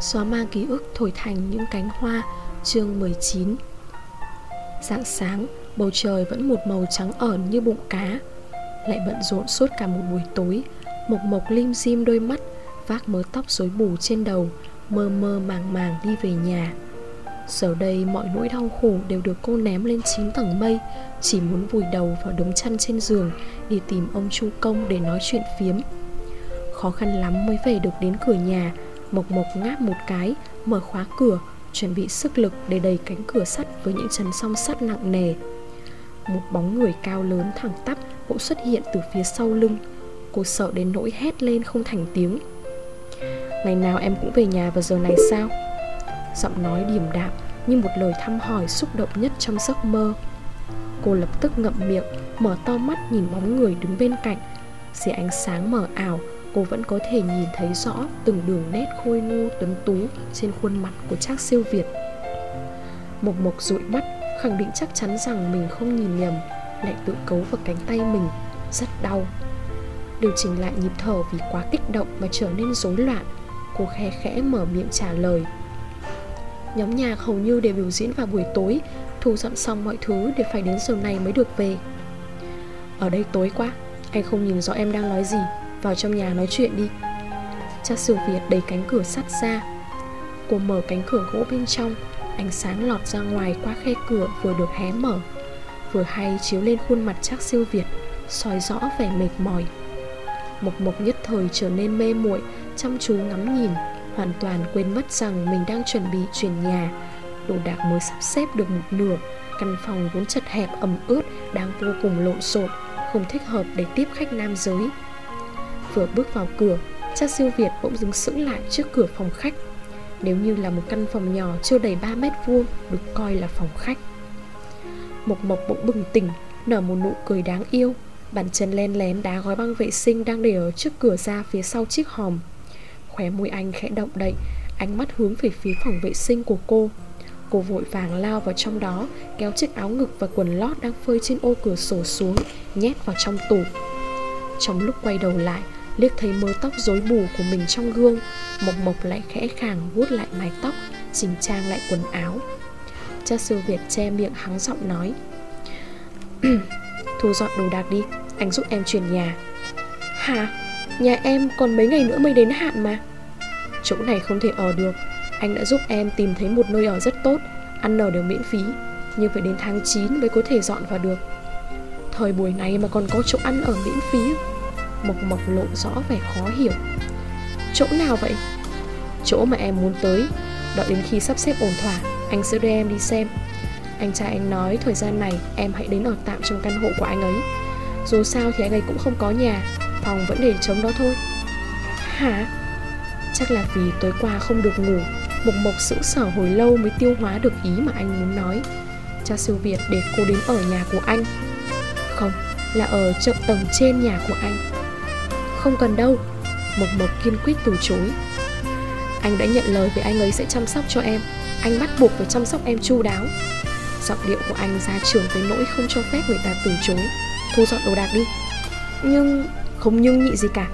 Xóa mang ký ức thổi thành những cánh hoa Chương 19 Dạng sáng, bầu trời vẫn một màu trắng ẩn như bụng cá. Lại bận rộn suốt cả một buổi tối Mộc mộc lim dim đôi mắt Vác mớ tóc rối bù trên đầu Mơ mơ màng màng đi về nhà. Giờ đây mọi nỗi đau khổ đều được cô ném lên chín tầng mây Chỉ muốn vùi đầu vào đống chăn trên giường Đi tìm ông Chu Công để nói chuyện phiếm. Khó khăn lắm mới về được đến cửa nhà Mộc Mộc ngáp một cái, Mở khóa cửa, Chuẩn bị sức lực để đẩy cánh cửa sắt Với những chân song sắt nặng nề. Một bóng người cao lớn thẳng tắp Bỗng xuất hiện từ phía sau lưng. Cô sợ đến nỗi hét lên không thành tiếng. Ngày nào em cũng về nhà vào giờ này sao? Giọng nói điềm đạm Như một lời thăm hỏi xúc động nhất trong giấc mơ. Cô lập tức ngậm miệng, Mở to mắt nhìn bóng người đứng bên cạnh. Dưới ánh sáng mờ ảo Cô vẫn có thể nhìn thấy rõ từng đường nét khôi ngô tuấn tú trên khuôn mặt của Trác siêu Việt. Mộc Mộc dụi mắt, khẳng định chắc chắn rằng mình không nhìn nhầm, lại tự cấu vào cánh tay mình, rất đau. Điều chỉnh lại nhịp thở vì quá kích động mà trở nên rối loạn, cô khe khẽ mở miệng trả lời. Nhóm nhạc hầu như đều biểu diễn vào buổi tối, thu dọn xong mọi thứ để phải đến giờ này mới được về. Ở đây tối quá, anh không nhìn rõ em đang nói gì vào trong nhà nói chuyện đi. Cha sư Việt đẩy cánh cửa sắt ra. Cô mở cánh cửa gỗ bên trong. Ánh sáng lọt ra ngoài qua khe cửa vừa được hé mở. Vừa hay chiếu lên khuôn mặt chắc siêu Việt, soi rõ vẻ mệt mỏi. Mộc mộc nhất thời trở nên mê muội, Chăm chú ngắm nhìn, Hoàn toàn quên mất rằng mình đang chuẩn bị chuyển nhà. Đồ đạc mới sắp xếp được một nửa, Căn phòng vốn chật hẹp ẩm ướt, Đang vô cùng lộn xộn, Không thích hợp để tiếp khách nam giới. Vừa bước vào cửa, Cha siêu Việt bỗng dừng sững lại trước cửa phòng khách. Nếu như là một căn phòng nhỏ chưa đầy 3 mét vuông, Được coi là phòng khách. Mộc Mộc bỗng bừng tỉnh, Nở một nụ cười đáng yêu. Bàn chân len lén đá gói băng vệ sinh Đang để ở trước cửa ra phía sau chiếc hòm. Khóe môi anh khẽ động đậy, Ánh mắt hướng về phía phòng vệ sinh của cô. Cô vội vàng lao vào trong đó, Kéo chiếc áo ngực và quần lót đang phơi trên ô cửa sổ xuống, Nhét vào trong tủ. Trong lúc quay đầu lại liếc thấy mớ tóc rối bù của mình trong gương, Mộc Mộc lại khẽ khàng vuốt lại mái tóc, Chỉnh trang lại quần áo. Cha sư Việt che miệng hắng giọng nói, Thu dọn đồ đạc đi, Anh giúp em chuyển nhà. Hả? Nhà em còn mấy ngày nữa mới đến hạn mà. Chỗ này không thể ở được, Anh đã giúp em tìm thấy một nơi ở rất tốt, Ăn ở đều miễn phí, Nhưng phải đến tháng 9 mới có thể dọn vào được. Thời buổi này mà còn có chỗ ăn ở miễn phí. Mộc Mộc lộ rõ vẻ khó hiểu. Chỗ nào vậy? Chỗ mà em muốn tới. Đợi đến khi sắp xếp ổn thỏa Anh sẽ đưa em đi xem. Anh trai anh nói thời gian này em hãy đến ở tạm trong căn hộ của anh ấy. Dù sao thì anh ấy cũng không có nhà Phòng vẫn để trống đó thôi. Hả? Chắc là vì tối qua không được ngủ Mộc Mộc sững sở hồi lâu mới tiêu hóa được ý mà anh muốn nói. Cha siêu Việt để cô đến ở nhà của anh. Không, là ở chợ tầng trên nhà của anh không cần đâu. Mộc Mộc kiên quyết từ chối. Anh đã nhận lời về anh ấy sẽ chăm sóc cho em. Anh bắt buộc phải chăm sóc em chu đáo. Giọng điệu của anh ra trường tới nỗi không cho phép người ta từ chối. Thu dọn đồ đạc đi. Nhưng không nhưng nhị gì cả.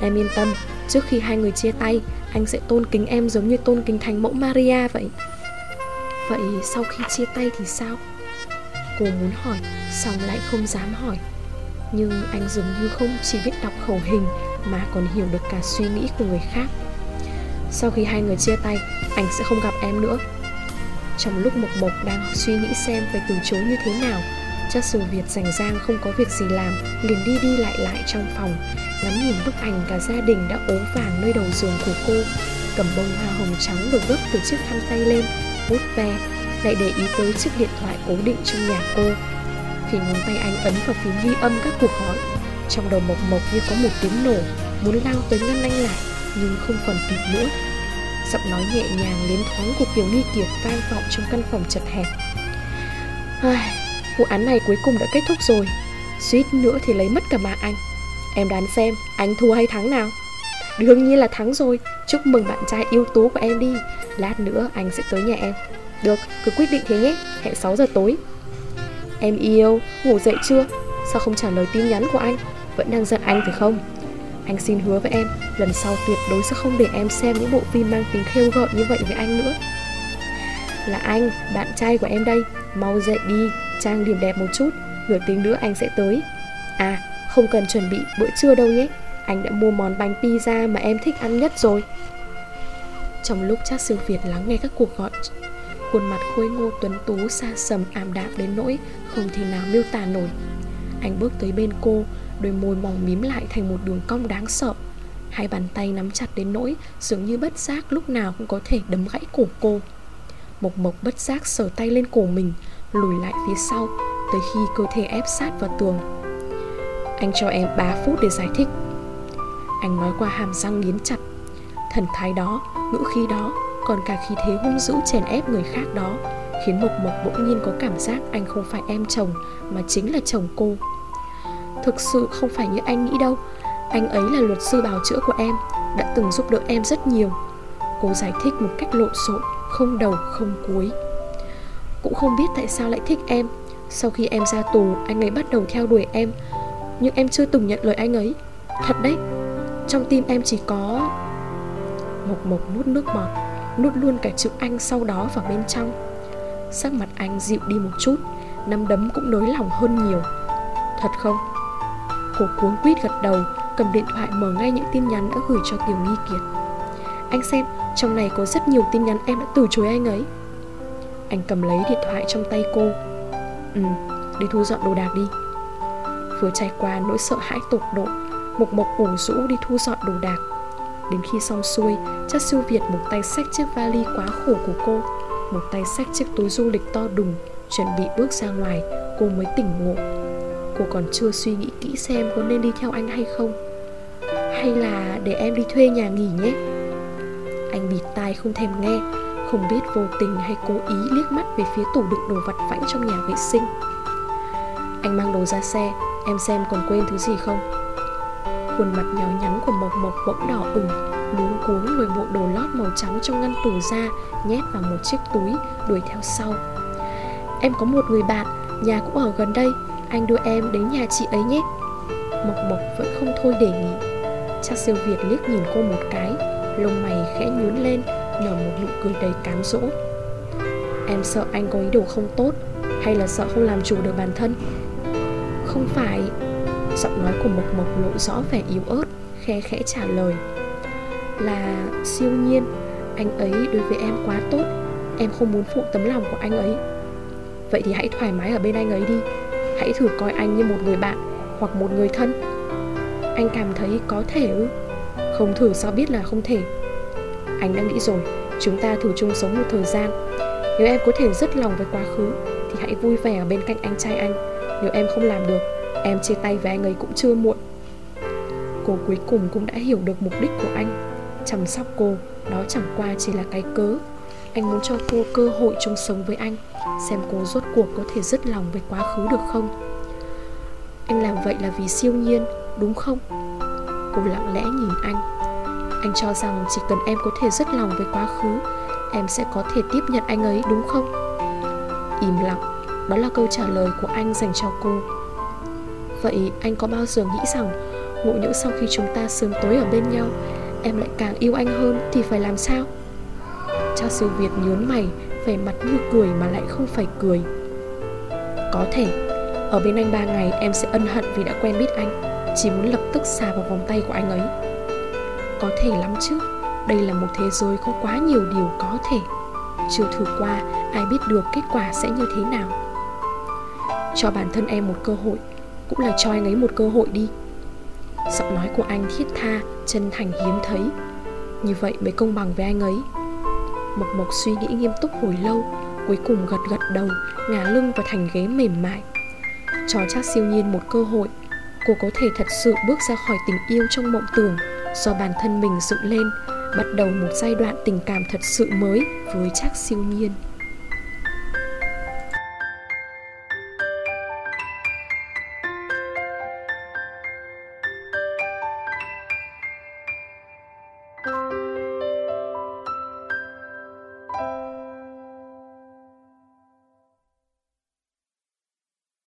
Em yên tâm, Trước khi hai người chia tay, Anh sẽ tôn kính em giống như tôn kính thành mẫu Maria vậy. Vậy sau khi chia tay thì sao? Cô muốn hỏi, Xong lại không dám hỏi nhưng anh dường như không chỉ biết đọc khẩu hình mà còn hiểu được cả suy nghĩ của người khác. Sau khi hai người chia tay, anh sẽ không gặp em nữa. Trong lúc mộc mộc đang suy nghĩ xem phải từ chối như thế nào chắc sự việt rảnh rang không có việc gì làm, liền đi đi lại lại trong phòng, ngắm nhìn bức ảnh cả gia đình đã ố vàng nơi đầu giường của cô. Cầm bông hoa hồng trắng được gấp từ chiếc khăn tay lên bút ve, lại để ý tới chiếc điện thoại cố định trong nhà cô khi ngón tay anh ấn vào phím ghi âm các cuộc gọi. Trong đầu mộc mộc như có một tiếng nổ Muốn lao tới ngăn anh lại Nhưng không còn kịp nữa. Giọng nói nhẹ nhàng đến thoáng của Kiều Nghi Kiệt vang vọng trong căn phòng chật hẹp. Ai, Vụ án này cuối cùng đã kết thúc rồi. Suýt nữa thì lấy mất cả mạng anh. Em đoán xem anh thua hay thắng nào? Đương nhiên là thắng rồi. Chúc mừng bạn trai yêu tú của em đi. Lát nữa anh sẽ tới nhà em. Được, cứ quyết định thế nhé. Hẹn 6 giờ tối. Em yêu, ngủ dậy chưa? Sao không trả lời tin nhắn của anh? Vẫn đang giận anh phải không? Anh xin hứa với em Lần sau tuyệt đối sẽ không để em xem những bộ phim mang tính khêu gợi như vậy với anh nữa Là anh, bạn trai của em đây Mau dậy đi, trang điểm đẹp một chút Nửa tiếng nữa anh sẽ tới À, không cần chuẩn bị bữa trưa đâu nhé Anh đã mua món bánh pizza mà em thích ăn nhất rồi Trong lúc chắc siêu Việt lắng nghe các cuộc gọi Khuôn mặt khôi ngô tuấn tú xa sầm ảm đạm đến nỗi Không thể nào miêu tả nổi. Anh bước tới bên cô Đôi môi mỏng mím lại thành một đường cong đáng sợ. Hai bàn tay nắm chặt đến nỗi Dường như bất giác lúc nào cũng có thể đấm gãy cổ cô. Mộc mộc bất giác sờ tay lên cổ mình Lùi lại phía sau Tới khi cơ thể ép sát vào tường. Anh cho em 3 phút để giải thích. Anh nói qua hàm răng nghiến chặt. Thần thái đó, ngữ khí đó còn cả khí thế hung dữ chèn ép người khác đó, Khiến Mộc Mộc bỗng nhiên có cảm giác anh không phải em chồng, Mà chính là chồng cô. Thực sự không phải như anh nghĩ đâu. Anh ấy là luật sư bào chữa của em, Đã từng giúp đỡ em rất nhiều. Cô giải thích một cách lộn xộn, Không đầu, không cuối. Cũng không biết tại sao lại thích em. Sau khi em ra tù, Anh ấy bắt đầu theo đuổi em. Nhưng em chưa từng nhận lời anh ấy. Thật đấy, Trong tim em chỉ có Mộc mộc nuốt nước bọt. Nuốt luôn cả chữ anh sau đó vào bên trong. Sắc mặt anh dịu đi một chút Nắm đấm cũng nới lỏng hơn nhiều. Thật không? Cô cuống quýt gật đầu Cầm điện thoại mở ngay những tin nhắn đã gửi cho Kiều Nghi Kiệt. Anh xem Trong này có rất nhiều tin nhắn em đã từ chối anh ấy. Anh cầm lấy điện thoại trong tay cô. Ừ, đi thu dọn đồ đạc đi. Vừa trải qua nỗi sợ hãi tột độ mục mộc ủ rũ đi thu dọn đồ đạc. Đến khi xong xuôi, Chắc siêu Việt một tay xách chiếc vali quá khổ của cô, Một tay xách chiếc túi du lịch to đùng, Chuẩn bị bước ra ngoài, Cô mới tỉnh ngộ. Cô còn chưa suy nghĩ kỹ xem có nên đi theo anh hay không. Hay là để em đi thuê nhà nghỉ nhé? Anh bịt tai không thèm nghe, Không biết vô tình hay cố ý liếc mắt về phía tủ đựng đồ vặt vãnh trong nhà vệ sinh. Anh mang đồ ra xe, Em xem còn quên thứ gì không? Khuôn mặt nhỏ nhắn của Mộc Mộc bỗng đỏ ửng, Luống cuống lôi bộ đồ lót màu trắng trong ngăn tủ ra, Nhét vào một chiếc túi, đuổi theo sau. Em có một người bạn, Nhà cũng ở gần đây, anh đưa em đến nhà chị ấy nhé. Mộc Mộc vẫn không thôi đề nghị cha siêu Việt liếc nhìn cô một cái, Lông mày khẽ nhún lên, Nở một nụ cười đầy cám dỗ. Em sợ anh có ý đồ không tốt, Hay là sợ không làm chủ được bản thân? Không phải Giọng nói của Mộc Mộc lộ rõ vẻ yếu ớt, Khe khẽ trả lời. Là, siêu nhiên, Anh ấy đối với em quá tốt, Em không muốn phụ tấm lòng của anh ấy. Vậy thì hãy thoải mái ở bên anh ấy đi, Hãy thử coi anh như một người bạn Hoặc một người thân. Anh cảm thấy có thể ư? Không thử sao biết là không thể. Anh đã nghĩ rồi, Chúng ta thử chung sống một thời gian. Nếu em có thể rất lòng với quá khứ, Thì hãy vui vẻ ở bên cạnh anh trai anh. Nếu em không làm được Em chia tay với anh ấy cũng chưa muộn. Cô cuối cùng cũng đã hiểu được mục đích của anh. Chăm sóc cô, Đó chẳng qua chỉ là cái cớ. Anh muốn cho cô cơ hội chung sống với anh, Xem cô rốt cuộc có thể dứt lòng với quá khứ được không. Anh làm vậy là vì siêu nhiên, Đúng không? Cô lặng lẽ nhìn anh. Anh cho rằng chỉ cần em có thể dứt lòng với quá khứ, Em sẽ có thể tiếp nhận anh ấy, đúng không? Im lặng, Đó là câu trả lời của anh dành cho cô. Vậy anh có bao giờ nghĩ rằng Ngộ nhỡ sau khi chúng ta sớm tối ở bên nhau, Em lại càng yêu anh hơn Thì phải làm sao? Cha siêu Việt nhớn mày, Vẻ mặt như cười mà lại không phải cười. Có thể, Ở bên anh ba ngày em sẽ ân hận vì đã quen biết anh, Chỉ muốn lập tức xà vào vòng tay của anh ấy. Có thể lắm chứ, Đây là một thế giới có quá nhiều điều có thể. Chưa thử qua, Ai biết được kết quả sẽ như thế nào. Cho bản thân em một cơ hội cũng là cho anh ấy một cơ hội đi. Giọng nói của anh thiết tha, Chân thành hiếm thấy. Như vậy mới công bằng với anh ấy. Mộc Mộc suy nghĩ nghiêm túc hồi lâu, Cuối cùng gật gật đầu, Ngả lưng vào thành ghế mềm mại. Cho chắc siêu nhiên một cơ hội. Cô có thể thật sự bước ra khỏi tình yêu trong mộng tưởng, Do bản thân mình dựng lên, Bắt đầu một giai đoạn tình cảm thật sự mới Với chắc siêu nhiên.